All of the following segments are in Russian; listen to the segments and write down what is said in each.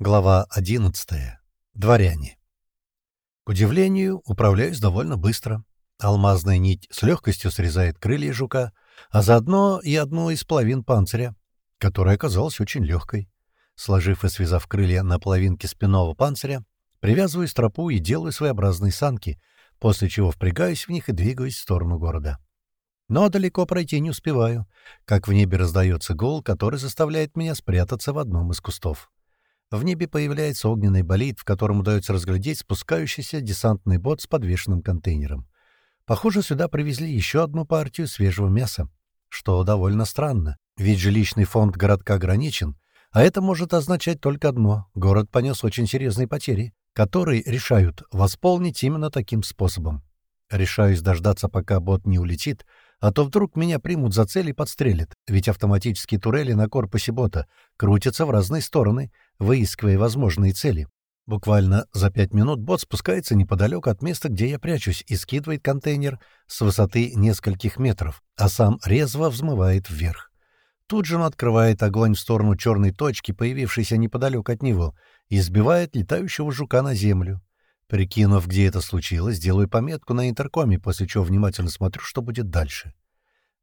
Глава 11. Дворяне. К удивлению, управляюсь довольно быстро. Алмазная нить с легкостью срезает крылья жука, а заодно и одну из половин панциря, которая оказалась очень легкой. Сложив и связав крылья на половинке спинного панциря, привязываю стропу и делаю своеобразные санки, после чего впрягаюсь в них и двигаюсь в сторону города. Но далеко пройти не успеваю, как в небе раздается гул, который заставляет меня спрятаться в одном из кустов. В небе появляется огненный болид, в котором удается разглядеть спускающийся десантный бот с подвешенным контейнером. Похоже, сюда привезли еще одну партию свежего мяса, что довольно странно, ведь жилищный фонд городка ограничен, а это может означать только одно — город понес очень серьезные потери, которые решают восполнить именно таким способом. Решаюсь дождаться, пока бот не улетит, а то вдруг меня примут за цель и подстрелят, ведь автоматические турели на корпусе бота крутятся в разные стороны, выискивая возможные цели. Буквально за пять минут бот спускается неподалеку от места, где я прячусь, и скидывает контейнер с высоты нескольких метров, а сам резво взмывает вверх. Тут же он открывает огонь в сторону черной точки, появившейся неподалеку от него, и сбивает летающего жука на землю. Прикинув, где это случилось, делаю пометку на интеркоме, после чего внимательно смотрю, что будет дальше.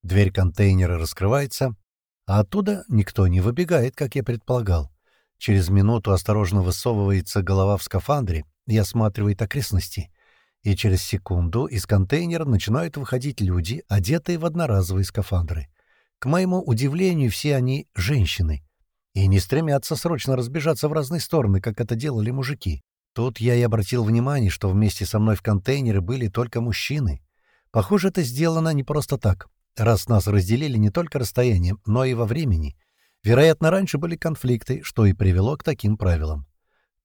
Дверь контейнера раскрывается, а оттуда никто не выбегает, как я предполагал. Через минуту осторожно высовывается голова в скафандре и осматривает окрестности. И через секунду из контейнера начинают выходить люди, одетые в одноразовые скафандры. К моему удивлению, все они — женщины. И не стремятся срочно разбежаться в разные стороны, как это делали мужики. Тут я и обратил внимание, что вместе со мной в контейнере были только мужчины. Похоже, это сделано не просто так, раз нас разделили не только расстоянием, но и во времени — Вероятно, раньше были конфликты, что и привело к таким правилам.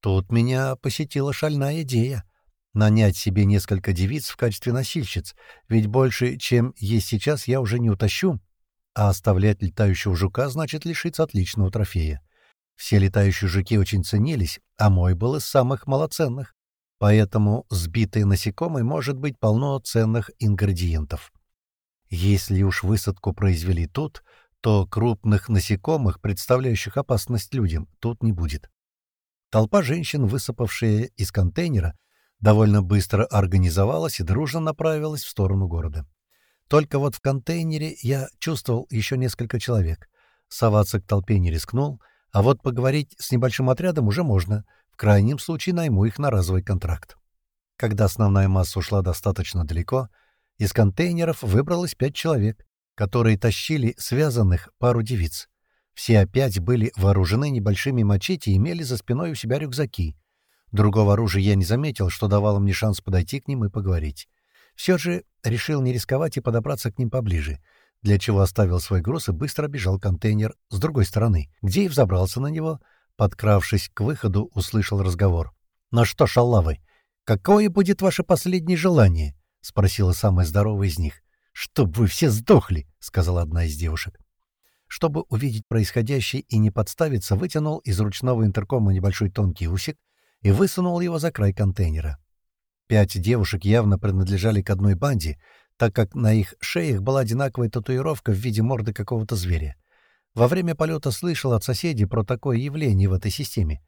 Тут меня посетила шальная идея — нанять себе несколько девиц в качестве носильщиц, ведь больше, чем есть сейчас, я уже не утащу, а оставлять летающего жука значит лишиться отличного трофея. Все летающие жуки очень ценились, а мой был из самых малоценных. Поэтому сбитый насекомый может быть полно ценных ингредиентов. Если уж высадку произвели тут, то крупных насекомых, представляющих опасность людям, тут не будет. Толпа женщин, высыпавшая из контейнера, довольно быстро организовалась и дружно направилась в сторону города. Только вот в контейнере я чувствовал еще несколько человек. Соваться к толпе не рискнул, а вот поговорить с небольшим отрядом уже можно. В крайнем случае найму их на разовый контракт. Когда основная масса ушла достаточно далеко, из контейнеров выбралось пять человек, которые тащили связанных пару девиц. Все опять были вооружены небольшими мачете и имели за спиной у себя рюкзаки. Другого оружия я не заметил, что давало мне шанс подойти к ним и поговорить. Все же решил не рисковать и подобраться к ним поближе, для чего оставил свой груз и быстро бежал контейнер с другой стороны, где и взобрался на него. Подкравшись к выходу, услышал разговор. «Ну что, шалавы, какое будет ваше последнее желание?» — спросила самая здоровая из них. «Чтоб вы все сдохли!» — сказала одна из девушек. Чтобы увидеть происходящее и не подставиться, вытянул из ручного интеркома небольшой тонкий усик и высунул его за край контейнера. Пять девушек явно принадлежали к одной банде, так как на их шеях была одинаковая татуировка в виде морды какого-то зверя. Во время полета слышал от соседей про такое явление в этой системе.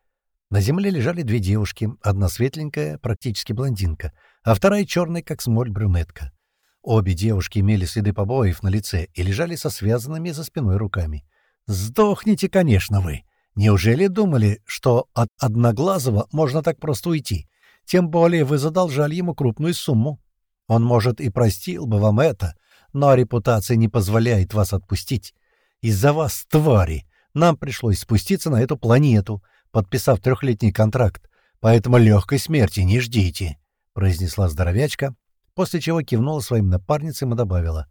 На земле лежали две девушки, одна светленькая, практически блондинка, а вторая черная, как смоль, брюнетка. Обе девушки имели следы побоев на лице и лежали со связанными за спиной руками. «Сдохните, конечно, вы! Неужели думали, что от Одноглазого можно так просто уйти? Тем более вы задолжали ему крупную сумму. Он, может, и простил бы вам это, но репутация не позволяет вас отпустить. Из-за вас, твари, нам пришлось спуститься на эту планету, подписав трехлетний контракт, поэтому легкой смерти не ждите», — произнесла здоровячка, после чего кивнула своим напарницам и добавила.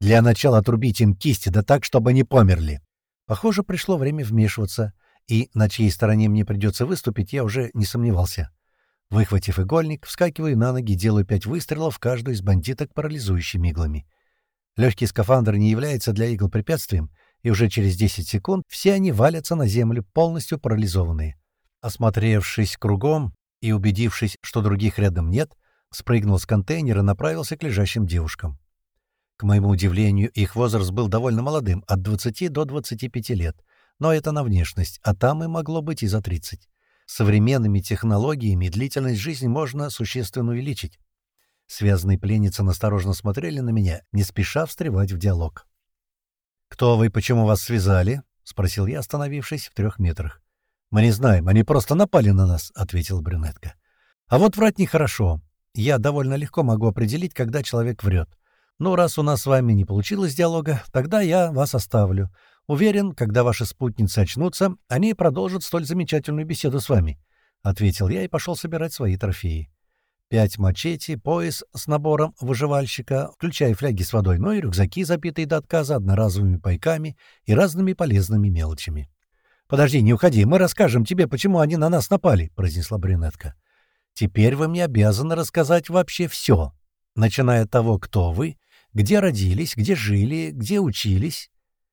«Для начала отрубить им кисти, да так, чтобы они померли». Похоже, пришло время вмешиваться, и на чьей стороне мне придется выступить, я уже не сомневался. Выхватив игольник, вскакиваю на ноги, делаю пять выстрелов в каждую из бандиток парализующими иглами. Легкий скафандр не является для игл препятствием, и уже через 10 секунд все они валятся на землю, полностью парализованные. Осмотревшись кругом и убедившись, что других рядом нет, спрыгнул с контейнера и направился к лежащим девушкам. К моему удивлению, их возраст был довольно молодым, от 20 до 25 лет, но это на внешность, а там и могло быть и за 30. Современными технологиями длительность жизни можно существенно увеличить. Связанные пленницы насторожно смотрели на меня, не спеша встревать в диалог. «Кто вы, почему вас связали?» — спросил я, остановившись в трех метрах. «Мы не знаем, они просто напали на нас», — ответила брюнетка. «А вот врать нехорошо. Я довольно легко могу определить, когда человек врет. Но раз у нас с вами не получилось диалога, тогда я вас оставлю. Уверен, когда ваши спутницы очнутся, они продолжат столь замечательную беседу с вами», — ответил я и пошел собирать свои трофеи. Пять мачете, пояс с набором выживальщика, включая фляги с водой, но и рюкзаки, забитые до отказа одноразовыми пайками и разными полезными мелочами. «Подожди, не уходи, мы расскажем тебе, почему они на нас напали», — произнесла брюнетка. «Теперь вы мне обязаны рассказать вообще все, начиная от того, кто вы, где родились, где жили, где учились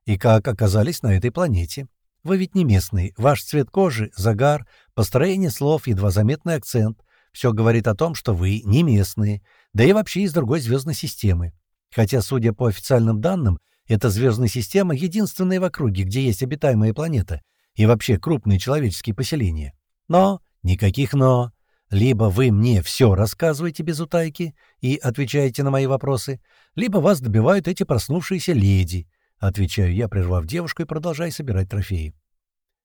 и как оказались на этой планете. Вы ведь не местный, ваш цвет кожи, загар, построение слов, едва заметный акцент, все говорит о том, что вы не местные, да и вообще из другой звездной системы. Хотя, судя по официальным данным, эта звездная система единственная в округе, где есть обитаемая планета и вообще крупные человеческие поселения. Но, никаких «но». Либо вы мне все рассказываете без утайки и отвечаете на мои вопросы, либо вас добивают эти проснувшиеся леди, отвечаю я, прервав девушку и продолжая собирать трофеи.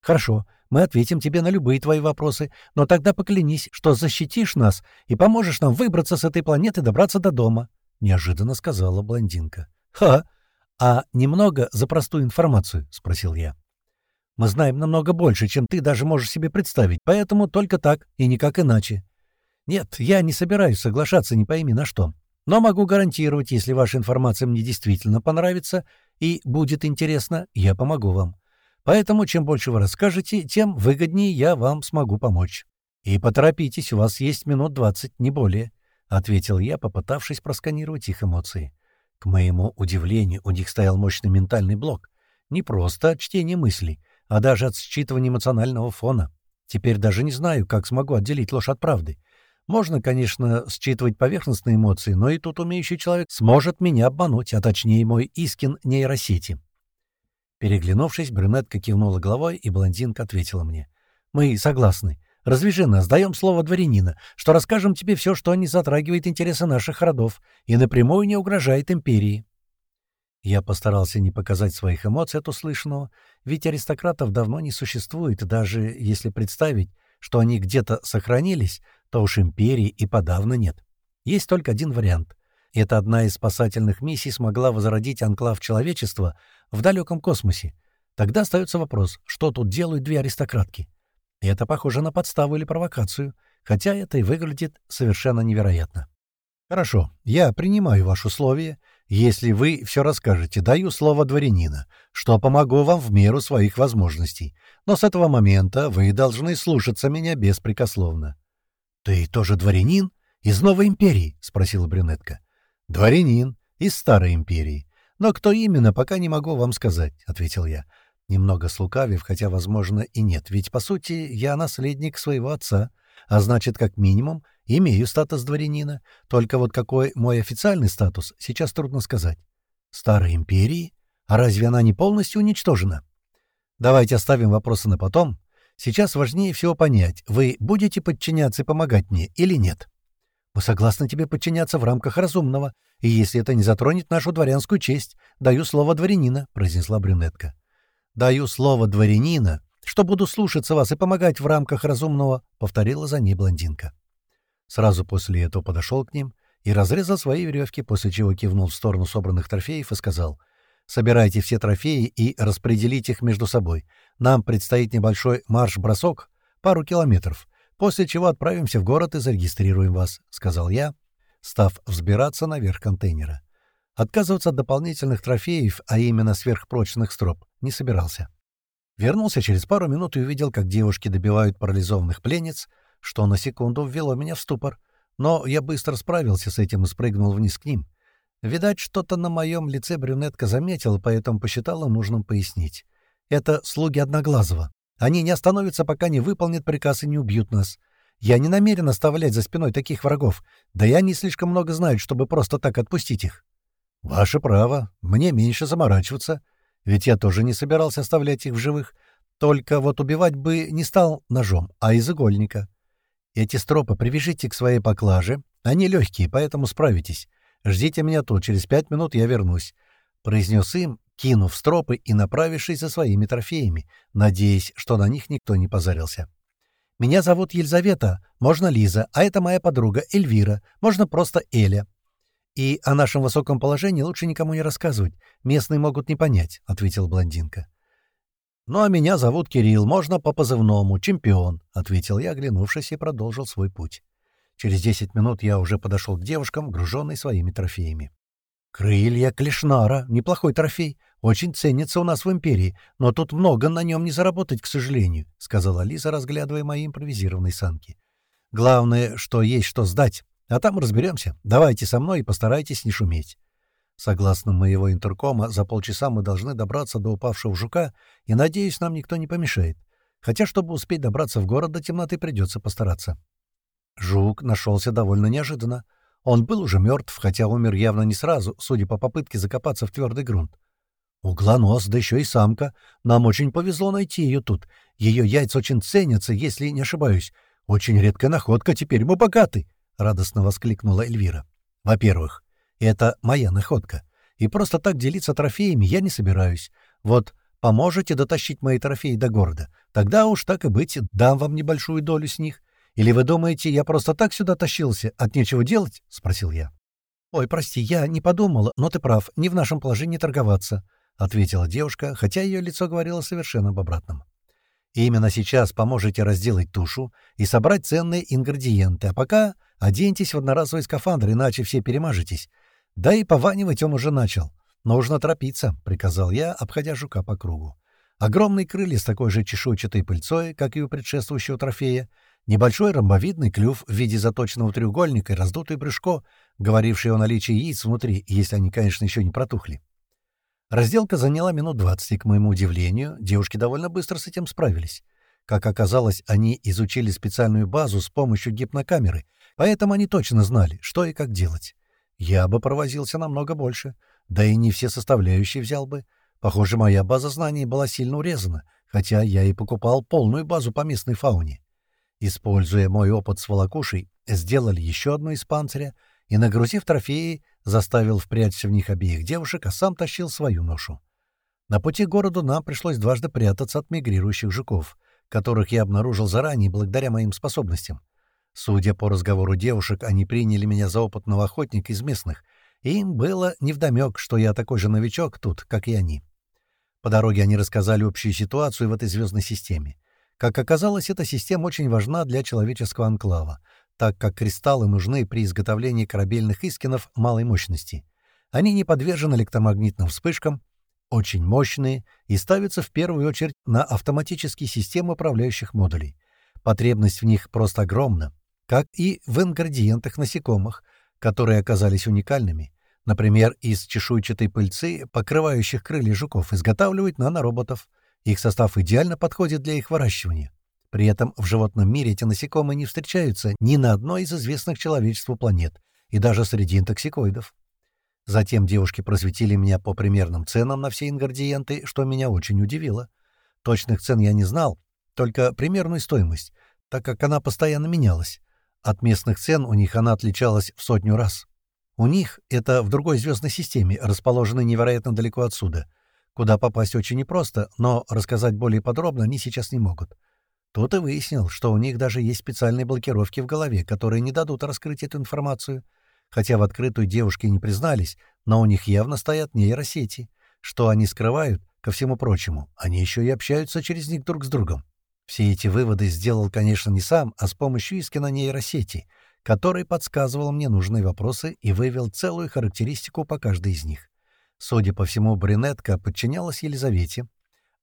Хорошо, мы ответим тебе на любые твои вопросы, но тогда поклянись, что защитишь нас и поможешь нам выбраться с этой планеты и добраться до дома», — неожиданно сказала блондинка. «Ха! А немного за простую информацию?» — спросил я. «Мы знаем намного больше, чем ты даже можешь себе представить, поэтому только так и никак иначе. Нет, я не собираюсь соглашаться не пойми на что. Но могу гарантировать, если ваша информация мне действительно понравится и будет интересна, я помогу вам. Поэтому чем больше вы расскажете, тем выгоднее я вам смогу помочь. И поторопитесь, у вас есть минут двадцать, не более», — ответил я, попытавшись просканировать их эмоции. К моему удивлению, у них стоял мощный ментальный блок. Не просто от чтения мыслей, а даже от считывания эмоционального фона. Теперь даже не знаю, как смогу отделить ложь от правды. Можно, конечно, считывать поверхностные эмоции, но и тут умеющий человек сможет меня обмануть, а точнее мой Искин нейросети. Переглянувшись, брюнетка кивнула головой, и блондинка ответила мне. «Мы согласны. Развяжи нас, даем слово дворянина, что расскажем тебе все, что не затрагивает интересы наших родов и напрямую не угрожает империи». Я постарался не показать своих эмоций от услышанного, ведь аристократов давно не существует, даже если представить, что они где-то сохранились, то уж империи и подавно нет. Есть только один вариант эта одна из спасательных миссий смогла возродить анклав человечества в далеком космосе. Тогда остается вопрос, что тут делают две аристократки? Это похоже на подставу или провокацию, хотя это и выглядит совершенно невероятно. Хорошо, я принимаю ваше условие. Если вы все расскажете, даю слово дворянина, что помогу вам в меру своих возможностей. Но с этого момента вы должны слушаться меня беспрекословно. — Ты тоже дворянин? Из новой империи? — спросила брюнетка. «Дворянин из Старой империи. Но кто именно, пока не могу вам сказать», — ответил я. Немного слукавив, хотя, возможно, и нет, ведь, по сути, я наследник своего отца, а значит, как минимум, имею статус дворянина. Только вот какой мой официальный статус, сейчас трудно сказать. Старой империи? А разве она не полностью уничтожена? Давайте оставим вопросы на потом. Сейчас важнее всего понять, вы будете подчиняться и помогать мне или нет. Мы согласны тебе подчиняться в рамках разумного, и если это не затронет нашу дворянскую честь, даю слово дворянина», — произнесла брюнетка. «Даю слово дворянина, что буду слушаться вас и помогать в рамках разумного», — повторила за ней блондинка. Сразу после этого подошел к ним и разрезал свои веревки, после чего кивнул в сторону собранных трофеев и сказал «Собирайте все трофеи и распределите их между собой. Нам предстоит небольшой марш-бросок, пару километров после чего отправимся в город и зарегистрируем вас», — сказал я, став взбираться наверх контейнера. Отказываться от дополнительных трофеев, а именно сверхпрочных строп, не собирался. Вернулся через пару минут и увидел, как девушки добивают парализованных пленниц, что на секунду ввело меня в ступор, но я быстро справился с этим и спрыгнул вниз к ним. Видать, что-то на моем лице брюнетка заметила, поэтому посчитала нужным пояснить. Это слуги Одноглазого. Они не остановятся, пока не выполнят приказ и не убьют нас. Я не намерен оставлять за спиной таких врагов, да и они слишком много знают, чтобы просто так отпустить их. Ваше право, мне меньше заморачиваться, ведь я тоже не собирался оставлять их в живых. Только вот убивать бы не стал ножом, а из игольника. Эти стропы привяжите к своей поклаже. Они легкие, поэтому справитесь. Ждите меня тут, через пять минут я вернусь», — произнес им, кинув стропы и направившись за своими трофеями, надеясь, что на них никто не позарился. «Меня зовут Елизавета, можно Лиза, а это моя подруга Эльвира, можно просто Эля. И о нашем высоком положении лучше никому не рассказывать, местные могут не понять», — ответила блондинка. «Ну, а меня зовут Кирилл, можно по позывному, чемпион», — ответил я, оглянувшись, и продолжил свой путь. Через десять минут я уже подошел к девушкам, груженной своими трофеями. «Крылья Клешнара. Неплохой трофей. Очень ценится у нас в Империи, но тут много на нем не заработать, к сожалению», — сказала Лиза, разглядывая мои импровизированные санки. «Главное, что есть что сдать, а там разберемся. Давайте со мной и постарайтесь не шуметь». Согласно моего интеркома, за полчаса мы должны добраться до упавшего жука, и, надеюсь, нам никто не помешает. Хотя, чтобы успеть добраться в город до темноты, придется постараться. Жук нашелся довольно неожиданно. Он был уже мертв, хотя умер явно не сразу, судя по попытке закопаться в твердый грунт. Углонос, да еще и самка. Нам очень повезло найти ее тут. Ее яйца очень ценятся, если не ошибаюсь. Очень редкая находка, теперь мы богаты, — радостно воскликнула Эльвира. Во-первых, это моя находка. И просто так делиться трофеями я не собираюсь. Вот поможете дотащить мои трофеи до города. Тогда уж так и быть, дам вам небольшую долю с них. Или вы думаете, я просто так сюда тащился, от нечего делать?» — спросил я. «Ой, прости, я не подумала, но ты прав, не в нашем положении торговаться», — ответила девушка, хотя ее лицо говорило совершенно об обратном. Именно сейчас поможете разделать тушу и собрать ценные ингредиенты, а пока оденьтесь в одноразовый скафандр, иначе все перемажетесь. Да и пованивать он уже начал. «Нужно торопиться», — приказал я, обходя жука по кругу. Огромные крылья с такой же чешуйчатой пыльцой, как и у предшествующего трофея, небольшой ромбовидный клюв в виде заточенного треугольника и раздутое брюшко, говорившее о наличии яиц внутри, если они, конечно, еще не протухли. Разделка заняла минут двадцать, и, к моему удивлению, девушки довольно быстро с этим справились. Как оказалось, они изучили специальную базу с помощью гипнокамеры, поэтому они точно знали, что и как делать. Я бы провозился намного больше, да и не все составляющие взял бы. Похоже, моя база знаний была сильно урезана, хотя я и покупал полную базу по местной фауне. Используя мой опыт с волокушей, сделали еще одну из панциря и, нагрузив трофеи, заставил впрячься в них обеих девушек, а сам тащил свою ношу. На пути к городу нам пришлось дважды прятаться от мигрирующих жуков, которых я обнаружил заранее благодаря моим способностям. Судя по разговору девушек, они приняли меня за опытного охотника из местных, и им было невдомёк, что я такой же новичок тут, как и они. По дороге они рассказали общую ситуацию в этой звездной системе. Как оказалось, эта система очень важна для человеческого анклава, так как кристаллы нужны при изготовлении корабельных искинов малой мощности. Они не подвержены электромагнитным вспышкам, очень мощные и ставятся в первую очередь на автоматические системы управляющих модулей. Потребность в них просто огромна как и в ингредиентах насекомых, которые оказались уникальными. Например, из чешуйчатой пыльцы, покрывающих крылья жуков, изготавливают нанороботов. Их состав идеально подходит для их выращивания. При этом в животном мире эти насекомые не встречаются ни на одной из известных человечеству планет, и даже среди интоксикоидов. Затем девушки просветили меня по примерным ценам на все ингредиенты, что меня очень удивило. Точных цен я не знал, только примерную стоимость, так как она постоянно менялась. От местных цен у них она отличалась в сотню раз. У них это в другой звездной системе, расположенной невероятно далеко отсюда, куда попасть очень непросто, но рассказать более подробно они сейчас не могут. Тут и выяснил, что у них даже есть специальные блокировки в голове, которые не дадут раскрыть эту информацию. Хотя в открытую девушки не признались, но у них явно стоят нейросети. Что они скрывают, ко всему прочему, они еще и общаются через них друг с другом. Все эти выводы сделал, конечно, не сам, а с помощью Искина нейросети, который подсказывал мне нужные вопросы и вывел целую характеристику по каждой из них. Судя по всему, брюнетка подчинялась Елизавете,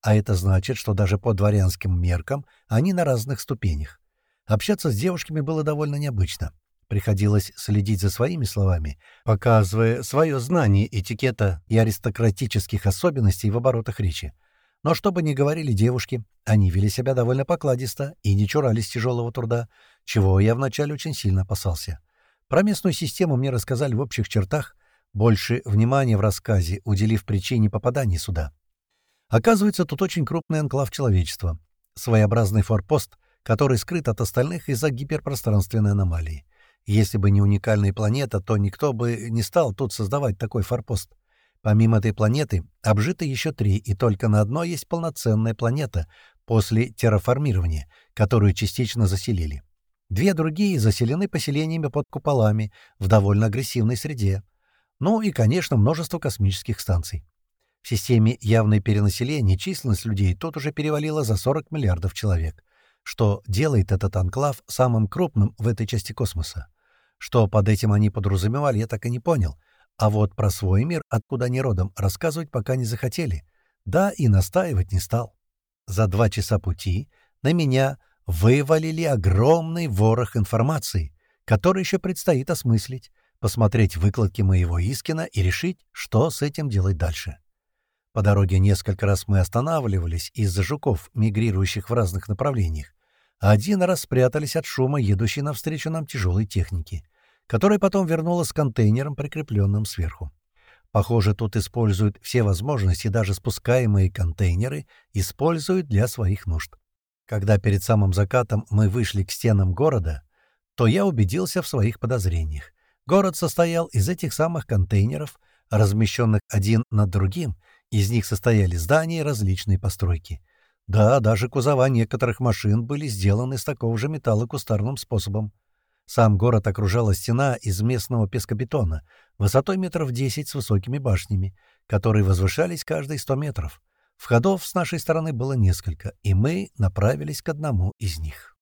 а это значит, что даже по дворянским меркам они на разных ступенях. Общаться с девушками было довольно необычно. Приходилось следить за своими словами, показывая свое знание этикета и аристократических особенностей в оборотах речи. Но что бы ни говорили девушки, они вели себя довольно покладисто и не чурались тяжелого труда, чего я вначале очень сильно опасался. Про местную систему мне рассказали в общих чертах, больше внимания в рассказе, уделив причине попадания сюда. Оказывается, тут очень крупный анклав человечества. Своеобразный форпост, который скрыт от остальных из-за гиперпространственной аномалии. Если бы не уникальная планета, то никто бы не стал тут создавать такой форпост. Помимо этой планеты, обжиты еще три, и только на одной есть полноценная планета после терраформирования, которую частично заселили. Две другие заселены поселениями под куполами в довольно агрессивной среде. Ну и, конечно, множество космических станций. В системе явное перенаселение численность людей тут уже перевалила за 40 миллиардов человек, что делает этот анклав самым крупным в этой части космоса. Что под этим они подразумевали, я так и не понял. А вот про свой мир, откуда они родом, рассказывать пока не захотели. Да, и настаивать не стал. За два часа пути на меня вывалили огромный ворох информации, который еще предстоит осмыслить, посмотреть выкладки моего Искина и решить, что с этим делать дальше. По дороге несколько раз мы останавливались из-за жуков, мигрирующих в разных направлениях. Один раз спрятались от шума, едущей навстречу нам тяжелой техники, которая потом вернулась с контейнером, прикрепленным сверху. Похоже, тут используют все возможности, даже спускаемые контейнеры используют для своих нужд. Когда перед самым закатом мы вышли к стенам города, то я убедился в своих подозрениях. Город состоял из этих самых контейнеров, размещенных один над другим, из них состояли здания и различные постройки. Да, даже кузова некоторых машин были сделаны из такого же металла кустарным способом. Сам город окружала стена из местного пескобетона, высотой метров 10 с высокими башнями, которые возвышались каждые 100 метров. Входов с нашей стороны было несколько, и мы направились к одному из них.